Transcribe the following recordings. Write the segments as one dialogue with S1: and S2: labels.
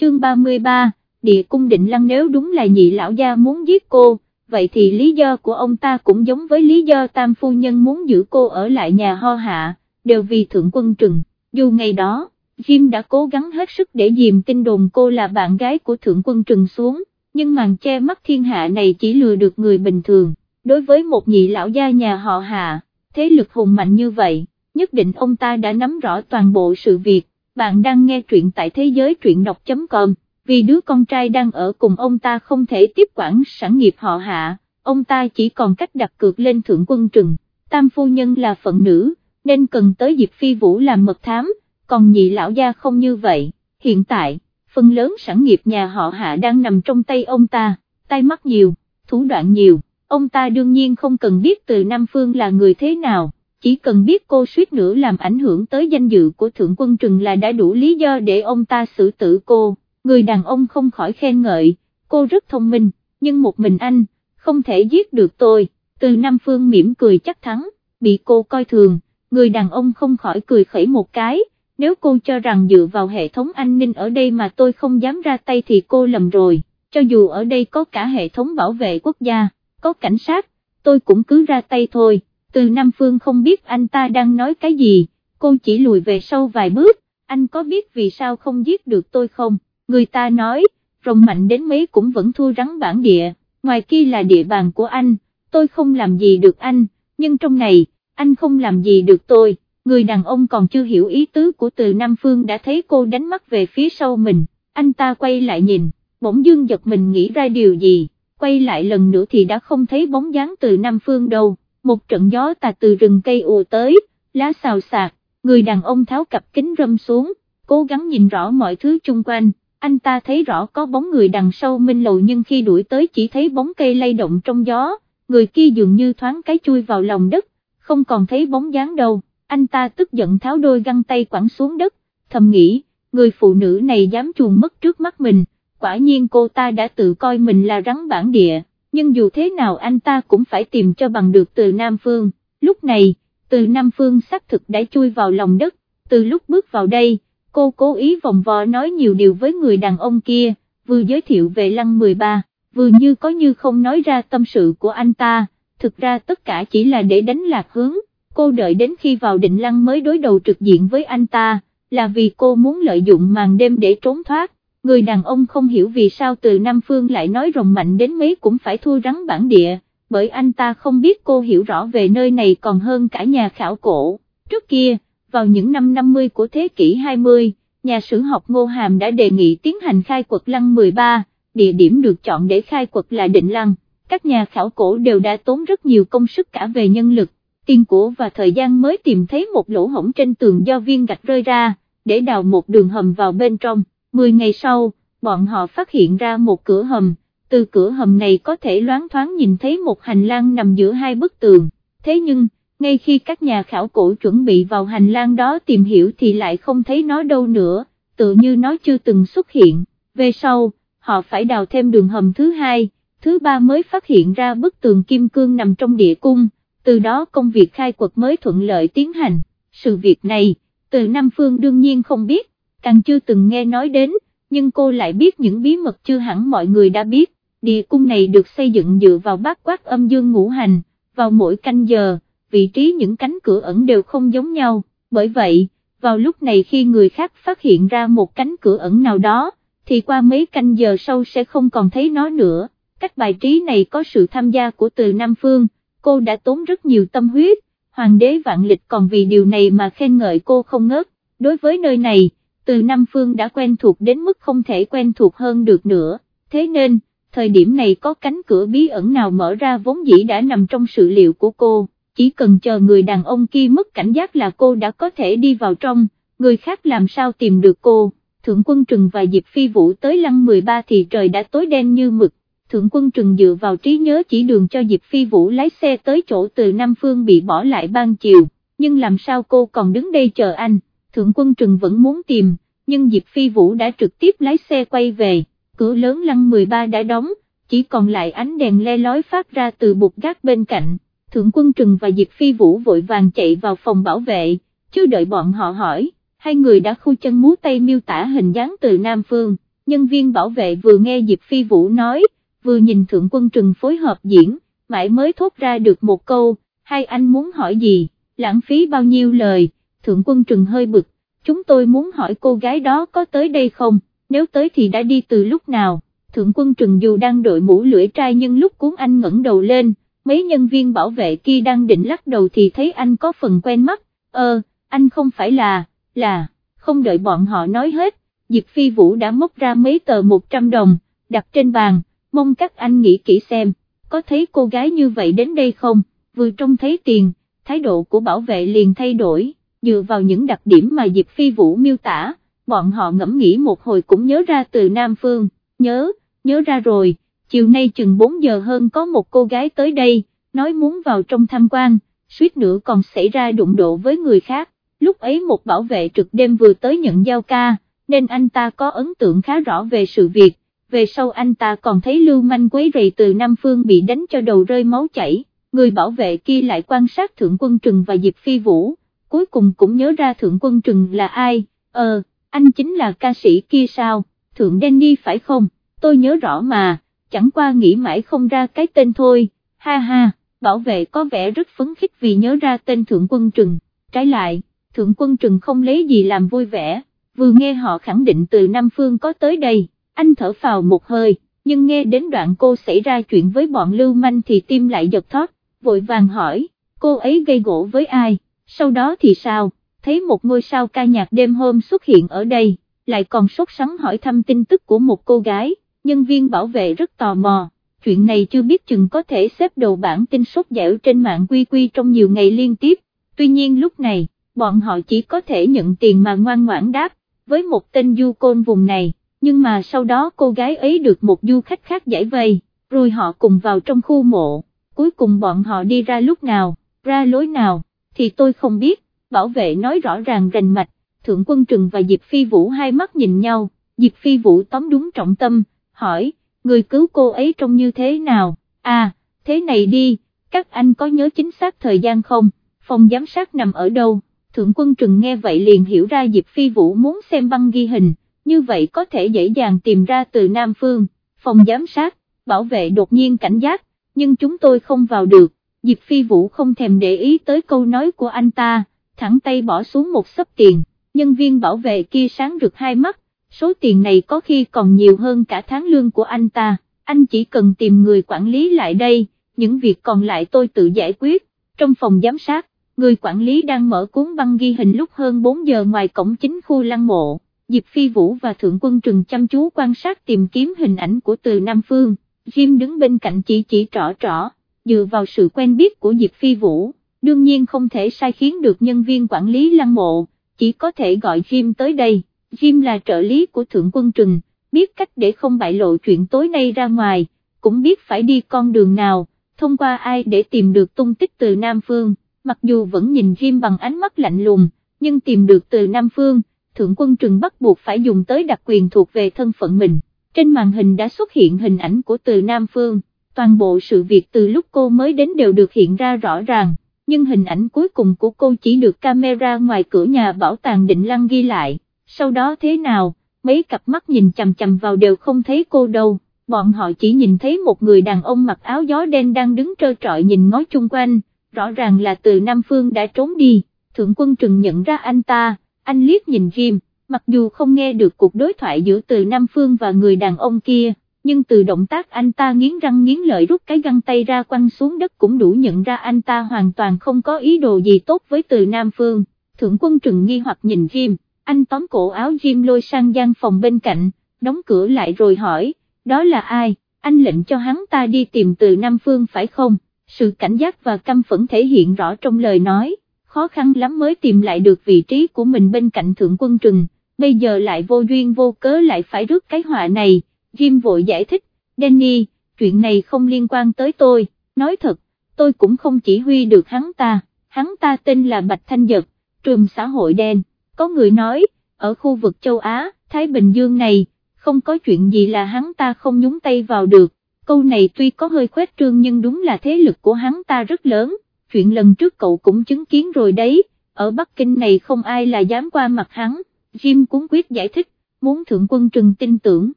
S1: chương 33, địa cung định lăng nếu đúng là nhị lão gia muốn giết cô, vậy thì lý do của ông ta cũng giống với lý do tam phu nhân muốn giữ cô ở lại nhà ho hạ, đều vì thượng quân trừng, dù ngày đó, Jim đã cố gắng hết sức để dìm tin đồn cô là bạn gái của thượng quân trừng xuống, nhưng màn che mắt thiên hạ này chỉ lừa được người bình thường, đối với một nhị lão gia nhà họ hạ, thế lực hùng mạnh như vậy, nhất định ông ta đã nắm rõ toàn bộ sự việc, bạn đang nghe truyện tại thế giới truyện đọc.com vì đứa con trai đang ở cùng ông ta không thể tiếp quản sản nghiệp họ hạ, ông ta chỉ còn cách đặt cược lên thượng quân trừng, tam phu nhân là phận nữ, nên cần tới Diệp Phi Vũ làm mật thám, còn nhị lão gia không như vậy, hiện tại, phần lớn sản nghiệp nhà họ hạ đang nằm trong tay ông ta, tay mắt nhiều, thủ đoạn nhiều, ông ta đương nhiên không cần biết từ Nam Phương là người thế nào. Chỉ cần biết cô suýt nữa làm ảnh hưởng tới danh dự của Thượng Quân Trừng là đã đủ lý do để ông ta xử tử cô. Người đàn ông không khỏi khen ngợi, cô rất thông minh, nhưng một mình anh, không thể giết được tôi, từ Nam Phương mỉm cười chắc thắng, bị cô coi thường, người đàn ông không khỏi cười khẩy một cái, nếu cô cho rằng dựa vào hệ thống an ninh ở đây mà tôi không dám ra tay thì cô lầm rồi, cho dù ở đây có cả hệ thống bảo vệ quốc gia, có cảnh sát, tôi cũng cứ ra tay thôi, từ Nam Phương không biết anh ta đang nói cái gì, cô chỉ lùi về sau vài bước, anh có biết vì sao không giết được tôi không? người ta nói, rồng mạnh đến mấy cũng vẫn thua rắn bản địa, ngoài kia là địa bàn của anh, tôi không làm gì được anh, nhưng trong này, anh không làm gì được tôi, người đàn ông còn chưa hiểu ý tứ của từ Nam Phương đã thấy cô đánh mắt về phía sau mình, anh ta quay lại nhìn, bỗng dưng giật mình nghĩ ra điều gì, quay lại lần nữa thì đã không thấy bóng dáng từ Nam Phương đâu, một trận gió tà từ rừng cây ùa tới, lá xào xạc, người đàn ông tháo cặp kính râm xuống, cố gắng nhìn rõ mọi thứ chung quanh. Anh ta thấy rõ có bóng người đằng sau minh lầu nhưng khi đuổi tới chỉ thấy bóng cây lay động trong gió, người kia dường như thoáng cái chui vào lòng đất, không còn thấy bóng dáng đâu, anh ta tức giận tháo đôi găng tay quẳng xuống đất, thầm nghĩ, người phụ nữ này dám chuồn mất trước mắt mình, quả nhiên cô ta đã tự coi mình là rắn bản địa, nhưng dù thế nào anh ta cũng phải tìm cho bằng được từ Nam Phương, lúc này, từ Nam Phương xác thực đã chui vào lòng đất, từ lúc bước vào đây, cô cố ý vòng vò nói nhiều điều với người đàn ông kia, vừa giới thiệu về lăng 13, vừa như có như không nói ra tâm sự của anh ta, thực ra tất cả chỉ là để đánh lạc hướng, cô đợi đến khi vào định lăng mới đối đầu trực diện với anh ta, là vì cô muốn lợi dụng màn đêm để trốn thoát, người đàn ông không hiểu vì sao từ Nam Phương lại nói rồng mạnh đến mấy cũng phải thua rắn bản địa, bởi anh ta không biết cô hiểu rõ về nơi này còn hơn cả nhà khảo cổ, trước kia vào những năm 50 của thế kỷ 20, nhà sử học Ngô Hàm đã đề nghị tiến hành khai quật lăng 13, địa điểm được chọn để khai quật là định lăng, các nhà khảo cổ đều đã tốn rất nhiều công sức cả về nhân lực, tiền của và thời gian mới tìm thấy một lỗ hổng trên tường do viên gạch rơi ra, để đào một đường hầm vào bên trong, 10 ngày sau, bọn họ phát hiện ra một cửa hầm, từ cửa hầm này có thể loáng thoáng nhìn thấy một hành lang nằm giữa hai bức tường, thế nhưng, ngay khi các nhà khảo cổ chuẩn bị vào hành lang đó tìm hiểu thì lại không thấy nó đâu nữa, tự như nó chưa từng xuất hiện, về sau, họ phải đào thêm đường hầm thứ hai, thứ ba mới phát hiện ra bức tường kim cương nằm trong địa cung, từ đó công việc khai quật mới thuận lợi tiến hành, sự việc này, từ Nam Phương đương nhiên không biết, càng chưa từng nghe nói đến, nhưng cô lại biết những bí mật chưa hẳn mọi người đã biết, địa cung này được xây dựng dựa vào bát quát âm dương ngũ hành, vào mỗi canh giờ vị trí những cánh cửa ẩn đều không giống nhau, bởi vậy, vào lúc này khi người khác phát hiện ra một cánh cửa ẩn nào đó, thì qua mấy canh giờ sau sẽ không còn thấy nó nữa, cách bài trí này có sự tham gia của từ Nam Phương, cô đã tốn rất nhiều tâm huyết, hoàng đế vạn lịch còn vì điều này mà khen ngợi cô không ngớt, đối với nơi này, từ Nam Phương đã quen thuộc đến mức không thể quen thuộc hơn được nữa, thế nên, thời điểm này có cánh cửa bí ẩn nào mở ra vốn dĩ đã nằm trong sự liệu của cô. Chỉ cần chờ người đàn ông kia mất cảnh giác là cô đã có thể đi vào trong, người khác làm sao tìm được cô, Thượng Quân Trừng và Diệp Phi Vũ tới lăng 13 thì trời đã tối đen như mực, Thượng Quân Trừng dựa vào trí nhớ chỉ đường cho Diệp Phi Vũ lái xe tới chỗ từ Nam Phương bị bỏ lại ban chiều, nhưng làm sao cô còn đứng đây chờ anh, Thượng Quân Trừng vẫn muốn tìm, nhưng Diệp Phi Vũ đã trực tiếp lái xe quay về, cửa lớn lăng 13 đã đóng, chỉ còn lại ánh đèn le lói phát ra từ bục gác bên cạnh. Thượng Quân Trừng và Diệp Phi Vũ vội vàng chạy vào phòng bảo vệ, chưa đợi bọn họ hỏi, hai người đã khu chân múa tay miêu tả hình dáng từ Nam Phương, nhân viên bảo vệ vừa nghe Diệp Phi Vũ nói, vừa nhìn Thượng Quân Trừng phối hợp diễn, mãi mới thốt ra được một câu, hai anh muốn hỏi gì, lãng phí bao nhiêu lời, Thượng Quân Trừng hơi bực, chúng tôi muốn hỏi cô gái đó có tới đây không, nếu tới thì đã đi từ lúc nào, Thượng Quân Trừng dù đang đội mũ lưỡi trai nhưng lúc cuốn anh ngẩng đầu lên, mấy nhân viên bảo vệ kia đang định lắc đầu thì thấy anh có phần quen mắt, ờ, anh không phải là, là, không đợi bọn họ nói hết, Diệp Phi Vũ đã móc ra mấy tờ 100 đồng, đặt trên bàn, mong các anh nghĩ kỹ xem, có thấy cô gái như vậy đến đây không, vừa trông thấy tiền, thái độ của bảo vệ liền thay đổi, dựa vào những đặc điểm mà Diệp Phi Vũ miêu tả, bọn họ ngẫm nghĩ một hồi cũng nhớ ra từ Nam Phương, nhớ, nhớ ra rồi, chiều nay chừng 4 giờ hơn có một cô gái tới đây, nói muốn vào trong tham quan, suýt nữa còn xảy ra đụng độ với người khác, lúc ấy một bảo vệ trực đêm vừa tới nhận giao ca, nên anh ta có ấn tượng khá rõ về sự việc, về sau anh ta còn thấy lưu manh quấy rầy từ Nam Phương bị đánh cho đầu rơi máu chảy, người bảo vệ kia lại quan sát Thượng Quân Trừng và Diệp Phi Vũ, cuối cùng cũng nhớ ra Thượng Quân Trừng là ai, ờ, anh chính là ca sĩ kia sao, Thượng Danny phải không, tôi nhớ rõ mà, chẳng qua nghĩ mãi không ra cái tên thôi, ha ha, bảo vệ có vẻ rất phấn khích vì nhớ ra tên Thượng Quân Trừng, trái lại, Thượng Quân Trừng không lấy gì làm vui vẻ, vừa nghe họ khẳng định từ Nam Phương có tới đây, anh thở phào một hơi, nhưng nghe đến đoạn cô xảy ra chuyện với bọn lưu manh thì tim lại giật thót, vội vàng hỏi, cô ấy gây gỗ với ai, sau đó thì sao, thấy một ngôi sao ca nhạc đêm hôm xuất hiện ở đây, lại còn sốt sắng hỏi thăm tin tức của một cô gái, nhân viên bảo vệ rất tò mò, chuyện này chưa biết chừng có thể xếp đầu bản tin sốt dẻo trên mạng quy quy trong nhiều ngày liên tiếp, tuy nhiên lúc này, bọn họ chỉ có thể nhận tiền mà ngoan ngoãn đáp, với một tên du côn vùng này, nhưng mà sau đó cô gái ấy được một du khách khác giải vây, rồi họ cùng vào trong khu mộ, cuối cùng bọn họ đi ra lúc nào, ra lối nào, thì tôi không biết, bảo vệ nói rõ ràng rành mạch, Thượng Quân Trừng và Diệp Phi Vũ hai mắt nhìn nhau, Diệp Phi Vũ tóm đúng trọng tâm, hỏi, người cứu cô ấy trông như thế nào, à, thế này đi, các anh có nhớ chính xác thời gian không, phòng giám sát nằm ở đâu? Thượng quân trừng nghe vậy liền hiểu ra Diệp Phi Vũ muốn xem băng ghi hình, như vậy có thể dễ dàng tìm ra từ Nam Phương, phòng giám sát, bảo vệ đột nhiên cảnh giác, nhưng chúng tôi không vào được, Diệp Phi Vũ không thèm để ý tới câu nói của anh ta, thẳng tay bỏ xuống một sấp tiền, nhân viên bảo vệ kia sáng rực hai mắt, số tiền này có khi còn nhiều hơn cả tháng lương của anh ta, anh chỉ cần tìm người quản lý lại đây, những việc còn lại tôi tự giải quyết, trong phòng giám sát người quản lý đang mở cuốn băng ghi hình lúc hơn 4 giờ ngoài cổng chính khu lăng mộ, Diệp Phi Vũ và Thượng Quân Trừng chăm chú quan sát tìm kiếm hình ảnh của từ Nam Phương, Jim đứng bên cạnh chỉ chỉ trỏ trỏ, dựa vào sự quen biết của Diệp Phi Vũ, đương nhiên không thể sai khiến được nhân viên quản lý lăng mộ, chỉ có thể gọi Jim tới đây, Jim là trợ lý của Thượng Quân Trừng, biết cách để không bại lộ chuyện tối nay ra ngoài, cũng biết phải đi con đường nào, thông qua ai để tìm được tung tích từ Nam Phương. Mặc dù vẫn nhìn Jim bằng ánh mắt lạnh lùng, nhưng tìm được từ Nam Phương, Thượng quân Trừng bắt buộc phải dùng tới đặc quyền thuộc về thân phận mình. Trên màn hình đã xuất hiện hình ảnh của từ Nam Phương, toàn bộ sự việc từ lúc cô mới đến đều được hiện ra rõ ràng, nhưng hình ảnh cuối cùng của cô chỉ được camera ngoài cửa nhà bảo tàng định lăng ghi lại, sau đó thế nào, mấy cặp mắt nhìn chầm chầm vào đều không thấy cô đâu, bọn họ chỉ nhìn thấy một người đàn ông mặc áo gió đen đang đứng trơ trọi nhìn ngó chung quanh rõ ràng là từ Nam Phương đã trốn đi, thượng quân trừng nhận ra anh ta, anh liếc nhìn Jim, mặc dù không nghe được cuộc đối thoại giữa từ Nam Phương và người đàn ông kia, nhưng từ động tác anh ta nghiến răng nghiến lợi rút cái găng tay ra quăng xuống đất cũng đủ nhận ra anh ta hoàn toàn không có ý đồ gì tốt với từ Nam Phương, thượng quân trừng nghi hoặc nhìn Jim, anh tóm cổ áo Jim lôi sang gian phòng bên cạnh, đóng cửa lại rồi hỏi, đó là ai, anh lệnh cho hắn ta đi tìm từ Nam Phương phải không? sự cảnh giác và căm phẫn thể hiện rõ trong lời nói, khó khăn lắm mới tìm lại được vị trí của mình bên cạnh thượng quân trừng, bây giờ lại vô duyên vô cớ lại phải rước cái họa này, Jim vội giải thích, Danny, chuyện này không liên quan tới tôi, nói thật, tôi cũng không chỉ huy được hắn ta, hắn ta tên là Bạch Thanh Dật, trùm xã hội đen, có người nói, ở khu vực châu Á, Thái Bình Dương này, không có chuyện gì là hắn ta không nhúng tay vào được, câu này tuy có hơi khuếch trương nhưng đúng là thế lực của hắn ta rất lớn, chuyện lần trước cậu cũng chứng kiến rồi đấy, ở Bắc Kinh này không ai là dám qua mặt hắn, Jim cũng quyết giải thích, muốn thượng quân trừng tin tưởng,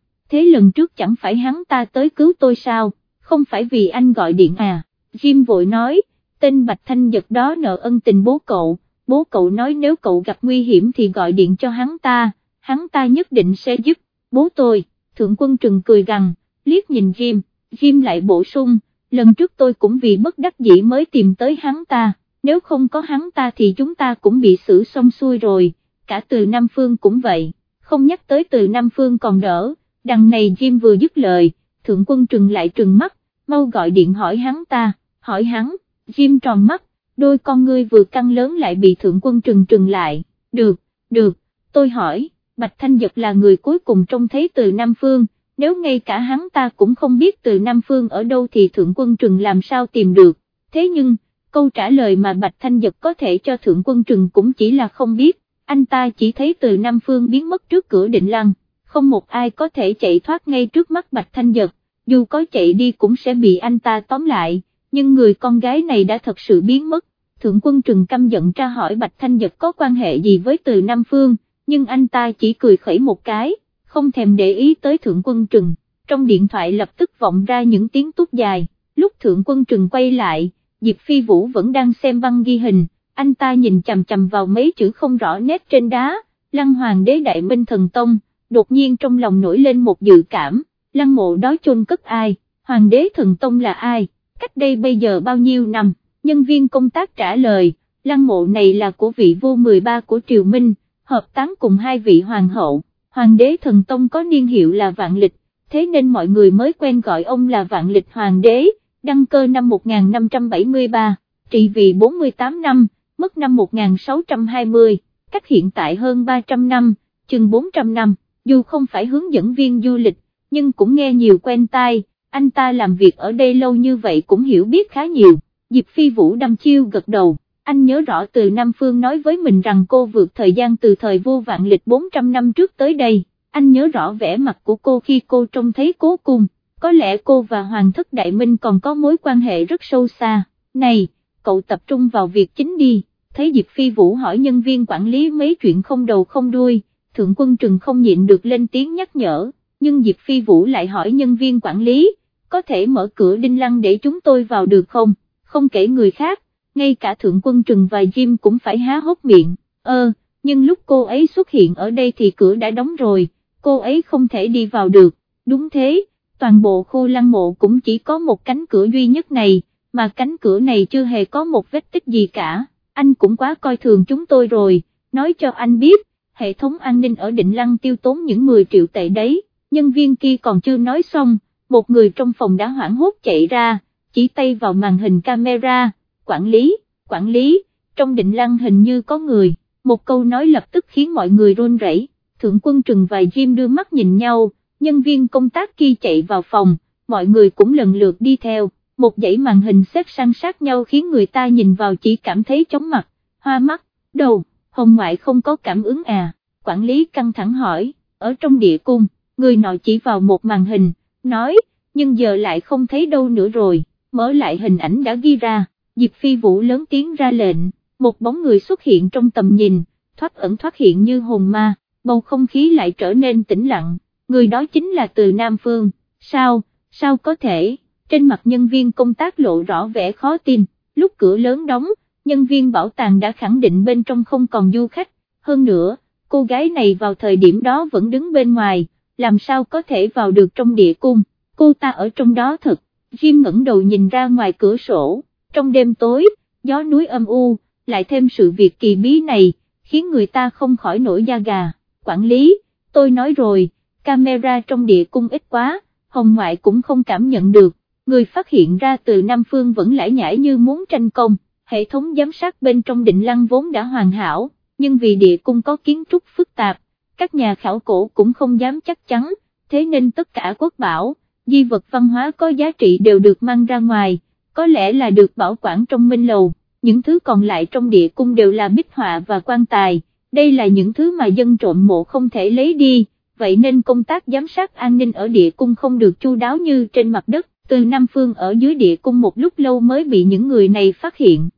S1: thế lần trước chẳng phải hắn ta tới cứu tôi sao, không phải vì anh gọi điện à, Jim vội nói, tên Bạch Thanh Giật đó nợ ân tình bố cậu, bố cậu nói nếu cậu gặp nguy hiểm thì gọi điện cho hắn ta, hắn ta nhất định sẽ giúp, bố tôi, thượng quân trừng cười gằn, liếc nhìn Jim, Jim lại bổ sung, lần trước tôi cũng vì bất đắc dĩ mới tìm tới hắn ta, nếu không có hắn ta thì chúng ta cũng bị xử xong xuôi rồi, cả từ Nam Phương cũng vậy, không nhắc tới từ Nam Phương còn đỡ, đằng này Jim vừa dứt lời, thượng quân trừng lại trừng mắt, mau gọi điện hỏi hắn ta, hỏi hắn, Jim tròn mắt, đôi con ngươi vừa căng lớn lại bị thượng quân trừng trừng lại, được, được, tôi hỏi, Bạch Thanh Giật là người cuối cùng trông thấy từ Nam Phương, nếu ngay cả hắn ta cũng không biết từ Nam Phương ở đâu thì thượng quân trừng làm sao tìm được, thế nhưng, câu trả lời mà Bạch Thanh Giật có thể cho thượng quân trừng cũng chỉ là không biết, anh ta chỉ thấy từ Nam Phương biến mất trước cửa định lăng, không một ai có thể chạy thoát ngay trước mắt Bạch Thanh Giật, dù có chạy đi cũng sẽ bị anh ta tóm lại, nhưng người con gái này đã thật sự biến mất, thượng quân trừng căm giận tra hỏi Bạch Thanh Giật có quan hệ gì với từ Nam Phương, nhưng anh ta chỉ cười khẩy một cái, không thèm để ý tới thượng quân trừng, trong điện thoại lập tức vọng ra những tiếng tút dài, lúc thượng quân trừng quay lại, Diệp Phi Vũ vẫn đang xem băng ghi hình, anh ta nhìn chầm chầm vào mấy chữ không rõ nét trên đá, lăng hoàng đế đại minh thần tông, đột nhiên trong lòng nổi lên một dự cảm, lăng mộ đó chôn cất ai, hoàng đế thần tông là ai, cách đây bây giờ bao nhiêu năm, nhân viên công tác trả lời, lăng mộ này là của vị vua 13 của Triều Minh, hợp tán cùng hai vị hoàng hậu, hoàng đế thần tông có niên hiệu là vạn lịch, thế nên mọi người mới quen gọi ông là vạn lịch hoàng đế, đăng cơ năm 1573, trị vì 48 năm, mất năm 1620, cách hiện tại hơn 300 năm, chừng 400 năm, dù không phải hướng dẫn viên du lịch, nhưng cũng nghe nhiều quen tai, anh ta làm việc ở đây lâu như vậy cũng hiểu biết khá nhiều, Diệp Phi Vũ đâm chiêu gật đầu, anh nhớ rõ từ Nam Phương nói với mình rằng cô vượt thời gian từ thời vô vạn lịch 400 năm trước tới đây, anh nhớ rõ vẻ mặt của cô khi cô trông thấy cố cung, có lẽ cô và Hoàng thất Đại Minh còn có mối quan hệ rất sâu xa, này, cậu tập trung vào việc chính đi, thấy Diệp Phi Vũ hỏi nhân viên quản lý mấy chuyện không đầu không đuôi, Thượng Quân Trừng không nhịn được lên tiếng nhắc nhở, nhưng Diệp Phi Vũ lại hỏi nhân viên quản lý, có thể mở cửa đinh lăng để chúng tôi vào được không, không kể người khác, ngay cả Thượng Quân Trừng và Jim cũng phải há hốc miệng, ơ, nhưng lúc cô ấy xuất hiện ở đây thì cửa đã đóng rồi, cô ấy không thể đi vào được, đúng thế, toàn bộ khu lăng mộ cũng chỉ có một cánh cửa duy nhất này, mà cánh cửa này chưa hề có một vết tích gì cả, anh cũng quá coi thường chúng tôi rồi, nói cho anh biết, hệ thống an ninh ở định lăng tiêu tốn những 10 triệu tệ đấy, nhân viên kia còn chưa nói xong, một người trong phòng đã hoảng hốt chạy ra, chỉ tay vào màn hình camera, quản lý, quản lý, trong định lăng hình như có người, một câu nói lập tức khiến mọi người run rẩy. Thượng quân trừng và Jim đưa mắt nhìn nhau, nhân viên công tác kia chạy vào phòng, mọi người cũng lần lượt đi theo, một dãy màn hình xếp sang sát nhau khiến người ta nhìn vào chỉ cảm thấy chóng mặt, hoa mắt, đầu, hồng ngoại không có cảm ứng à, quản lý căng thẳng hỏi, ở trong địa cung, người nọ chỉ vào một màn hình, nói, nhưng giờ lại không thấy đâu nữa rồi, mở lại hình ảnh đã ghi ra, Diệp Phi Vũ lớn tiếng ra lệnh, một bóng người xuất hiện trong tầm nhìn, thoát ẩn thoát hiện như hồn ma, bầu không khí lại trở nên tĩnh lặng, người đó chính là từ Nam Phương, sao, sao có thể, trên mặt nhân viên công tác lộ rõ vẻ khó tin, lúc cửa lớn đóng, nhân viên bảo tàng đã khẳng định bên trong không còn du khách, hơn nữa, cô gái này vào thời điểm đó vẫn đứng bên ngoài, làm sao có thể vào được trong địa cung, cô ta ở trong đó thật, Jim ngẩng đầu nhìn ra ngoài cửa sổ, trong đêm tối, gió núi âm u, lại thêm sự việc kỳ bí này, khiến người ta không khỏi nổi da gà, quản lý, tôi nói rồi, camera trong địa cung ít quá, hồng ngoại cũng không cảm nhận được, người phát hiện ra từ Nam Phương vẫn lải nhải như muốn tranh công, hệ thống giám sát bên trong định lăng vốn đã hoàn hảo, nhưng vì địa cung có kiến trúc phức tạp, các nhà khảo cổ cũng không dám chắc chắn, thế nên tất cả quốc bảo, di vật văn hóa có giá trị đều được mang ra ngoài, có lẽ là được bảo quản trong minh lầu, những thứ còn lại trong địa cung đều là bích họa và quan tài, đây là những thứ mà dân trộm mộ không thể lấy đi, vậy nên công tác giám sát an ninh ở địa cung không được chu đáo như trên mặt đất, từ Nam Phương ở dưới địa cung một lúc lâu mới bị những người này phát hiện.